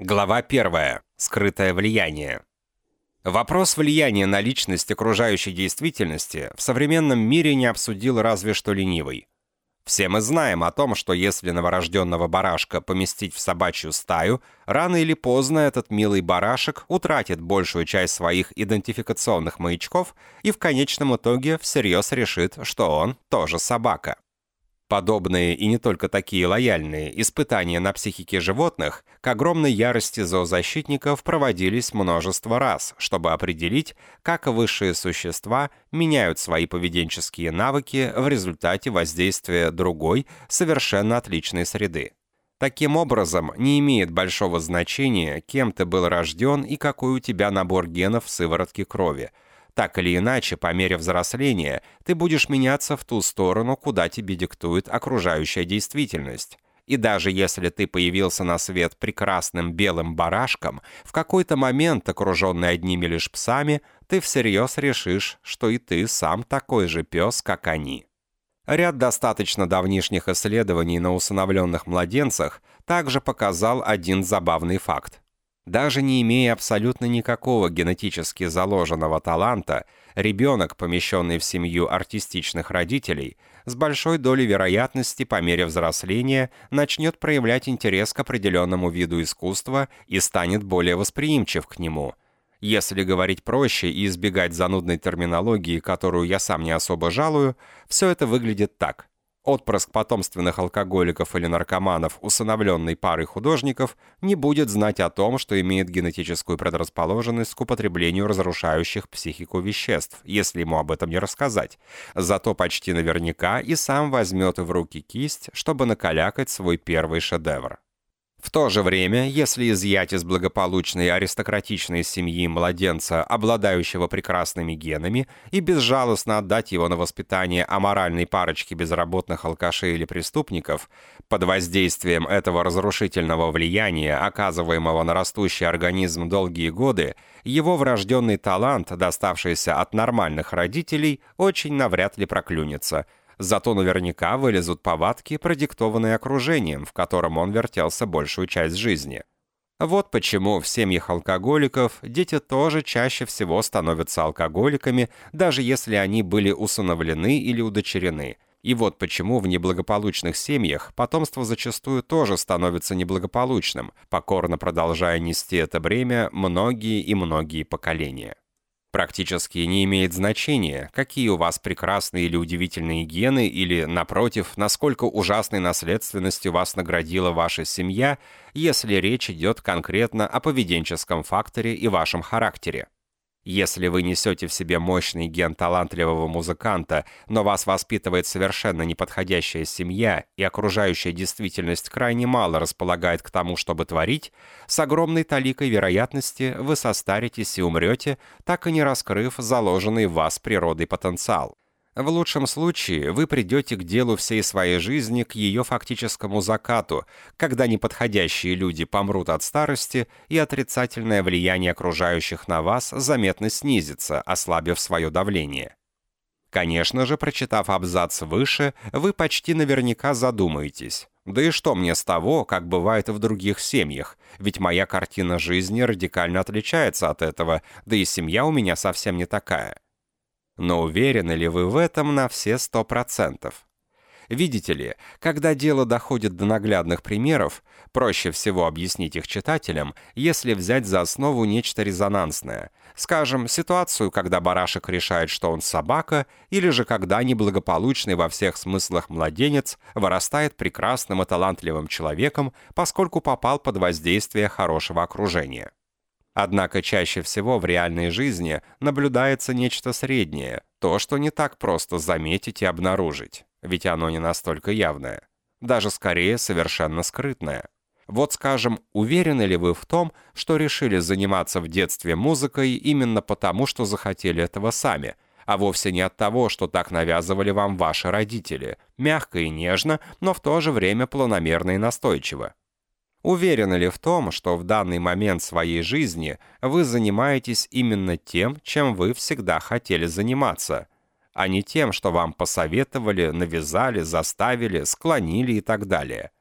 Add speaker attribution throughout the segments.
Speaker 1: Глава 1. Скрытое влияние. Вопрос влияния на личность окружающей действительности в современном мире не обсудил разве что ленивый. Все мы знаем о том, что если новорожденного барашка поместить в собачью стаю, рано или поздно этот милый барашек утратит большую часть своих идентификационных маячков и в конечном итоге всерьез решит, что он тоже собака. Подобные и не только такие лояльные испытания на психике животных к огромной ярости зоозащитников проводились множество раз, чтобы определить, как высшие существа меняют свои поведенческие навыки в результате воздействия другой, совершенно отличной среды. Таким образом, не имеет большого значения, кем ты был рожден и какой у тебя набор генов в сыворотке крови – так или иначе, по мере взросления, ты будешь меняться в ту сторону, куда тебе диктует окружающая действительность. И даже если ты появился на свет прекрасным белым барашком, в какой-то момент, окруженный одними лишь псами, ты всерьез решишь, что и ты сам такой же пес, как они. Ряд достаточно давнишних исследований на усыновленных младенцах также показал один забавный факт. Даже не имея абсолютно никакого генетически заложенного таланта, ребенок, помещенный в семью артистичных родителей, с большой долей вероятности по мере взросления начнет проявлять интерес к определенному виду искусства и станет более восприимчив к нему. Если говорить проще и избегать занудной терминологии, которую я сам не особо жалую, все это выглядит так – Отпрыск потомственных алкоголиков или наркоманов, усыновленный парой художников, не будет знать о том, что имеет генетическую предрасположенность к употреблению разрушающих психику веществ, если ему об этом не рассказать. Зато почти наверняка и сам возьмет в руки кисть, чтобы накалякать свой первый шедевр. В то же время, если изъять из благополучной аристократичной семьи младенца, обладающего прекрасными генами, и безжалостно отдать его на воспитание аморальной парочки безработных алкашей или преступников, под воздействием этого разрушительного влияния, оказываемого на растущий организм долгие годы, его врожденный талант, доставшийся от нормальных родителей, очень навряд ли проклюнется – Зато наверняка вылезут повадки, продиктованные окружением, в котором он вертелся большую часть жизни. Вот почему в семьях алкоголиков дети тоже чаще всего становятся алкоголиками, даже если они были усыновлены или удочерены. И вот почему в неблагополучных семьях потомство зачастую тоже становится неблагополучным, покорно продолжая нести это бремя многие и многие поколения. Практически не имеет значения, какие у вас прекрасные или удивительные гены, или, напротив, насколько ужасной наследственностью вас наградила ваша семья, если речь идет конкретно о поведенческом факторе и вашем характере. Если вы несете в себе мощный ген талантливого музыканта, но вас воспитывает совершенно неподходящая семья и окружающая действительность крайне мало располагает к тому, чтобы творить, с огромной таликой вероятности вы состаритесь и умрете, так и не раскрыв заложенный в вас природой потенциал. В лучшем случае вы придете к делу всей своей жизни к ее фактическому закату, когда неподходящие люди помрут от старости и отрицательное влияние окружающих на вас заметно снизится, ослабив свое давление. Конечно же, прочитав абзац выше, вы почти наверняка задумаетесь. Да и что мне с того, как бывает в других семьях? Ведь моя картина жизни радикально отличается от этого, да и семья у меня совсем не такая. Но уверены ли вы в этом на все сто процентов? Видите ли, когда дело доходит до наглядных примеров, проще всего объяснить их читателям, если взять за основу нечто резонансное. Скажем, ситуацию, когда барашек решает, что он собака, или же когда неблагополучный во всех смыслах младенец вырастает прекрасным и талантливым человеком, поскольку попал под воздействие хорошего окружения. Однако чаще всего в реальной жизни наблюдается нечто среднее, то, что не так просто заметить и обнаружить, ведь оно не настолько явное, даже скорее совершенно скрытное. Вот скажем, уверены ли вы в том, что решили заниматься в детстве музыкой именно потому, что захотели этого сами, а вовсе не от того, что так навязывали вам ваши родители, мягко и нежно, но в то же время планомерно и настойчиво? Уверены ли в том, что в данный момент своей жизни вы занимаетесь именно тем, чем вы всегда хотели заниматься, а не тем, что вам посоветовали, навязали, заставили, склонили и так далее?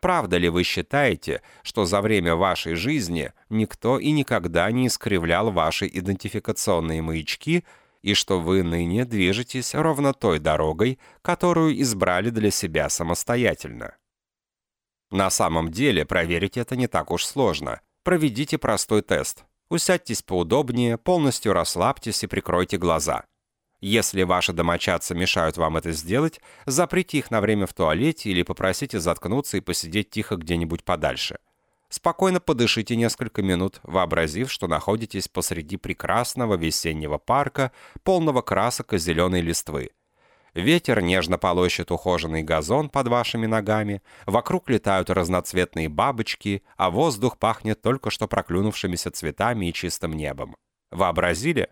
Speaker 1: Правда ли вы считаете, что за время вашей жизни никто и никогда не искривлял ваши идентификационные маячки и что вы ныне движетесь ровно той дорогой, которую избрали для себя самостоятельно? На самом деле проверить это не так уж сложно. Проведите простой тест. Усядьтесь поудобнее, полностью расслабьтесь и прикройте глаза. Если ваши домочадцы мешают вам это сделать, заприте их на время в туалете или попросите заткнуться и посидеть тихо где-нибудь подальше. Спокойно подышите несколько минут, вообразив, что находитесь посреди прекрасного весеннего парка, полного красок и зеленой листвы. Ветер нежно полощет ухоженный газон под вашими ногами, вокруг летают разноцветные бабочки, а воздух пахнет только что проклюнувшимися цветами и чистым небом. Вообразили?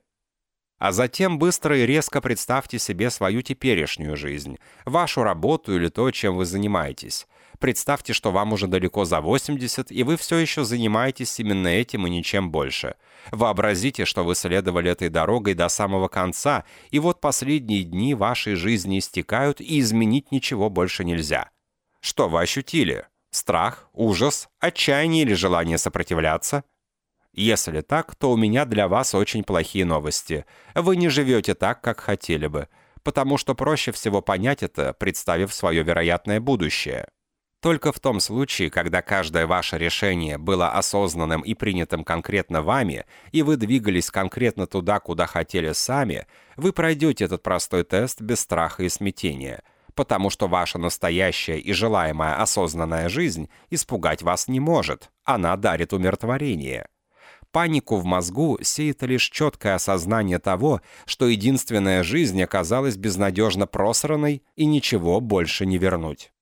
Speaker 1: А затем быстро и резко представьте себе свою теперешнюю жизнь, вашу работу или то, чем вы занимаетесь. Представьте, что вам уже далеко за 80, и вы все еще занимаетесь именно этим и ничем больше. Вообразите, что вы следовали этой дорогой до самого конца, и вот последние дни вашей жизни истекают, и изменить ничего больше нельзя. Что вы ощутили? Страх, ужас, отчаяние или желание сопротивляться? Если так, то у меня для вас очень плохие новости. Вы не живете так, как хотели бы, потому что проще всего понять это, представив свое вероятное будущее. Только в том случае, когда каждое ваше решение было осознанным и принятым конкретно вами, и вы двигались конкретно туда, куда хотели сами, вы пройдете этот простой тест без страха и смятения, потому что ваша настоящая и желаемая осознанная жизнь испугать вас не может, она дарит умиротворение. Панику в мозгу сеет лишь четкое осознание того, что единственная жизнь оказалась безнадежно просранной и ничего больше не вернуть.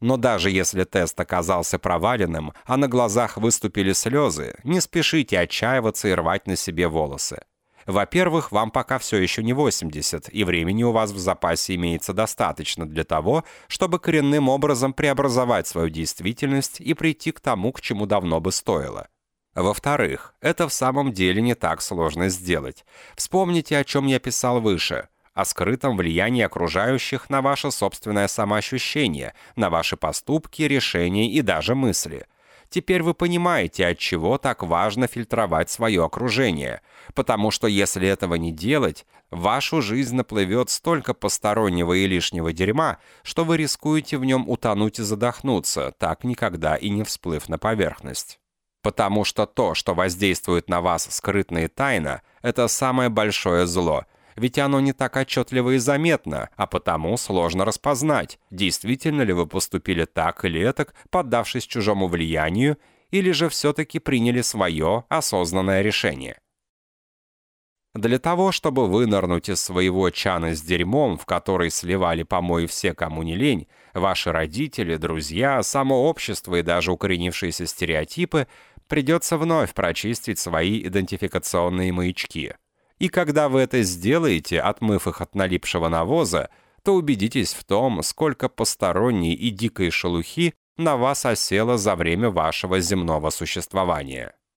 Speaker 1: Но даже если тест оказался проваленным, а на глазах выступили слезы, не спешите отчаиваться и рвать на себе волосы. Во-первых, вам пока все еще не 80, и времени у вас в запасе имеется достаточно для того, чтобы коренным образом преобразовать свою действительность и прийти к тому, к чему давно бы стоило. Во-вторых, это в самом деле не так сложно сделать. Вспомните, о чем я писал выше, о скрытом влиянии окружающих на ваше собственное самоощущение, на ваши поступки, решения и даже мысли. Теперь вы понимаете, от чего так важно фильтровать свое окружение, потому что если этого не делать, вашу жизнь наплывет столько постороннего и лишнего дерьма, что вы рискуете в нем утонуть и задохнуться, так никогда и не всплыв на поверхность. Потому что то, что воздействует на вас скрытно и тайно, это самое большое зло, ведь оно не так отчетливо и заметно, а потому сложно распознать, действительно ли вы поступили так или этак, поддавшись чужому влиянию, или же все-таки приняли свое осознанное решение. Для того, чтобы вынырнуть из своего чана с дерьмом, в который сливали помои все, кому не лень, ваши родители, друзья, само общество и даже укоренившиеся стереотипы, придется вновь прочистить свои идентификационные маячки. И когда вы это сделаете, отмыв их от налипшего навоза, то убедитесь в том, сколько посторонней и дикой шелухи на вас осело за время вашего земного существования.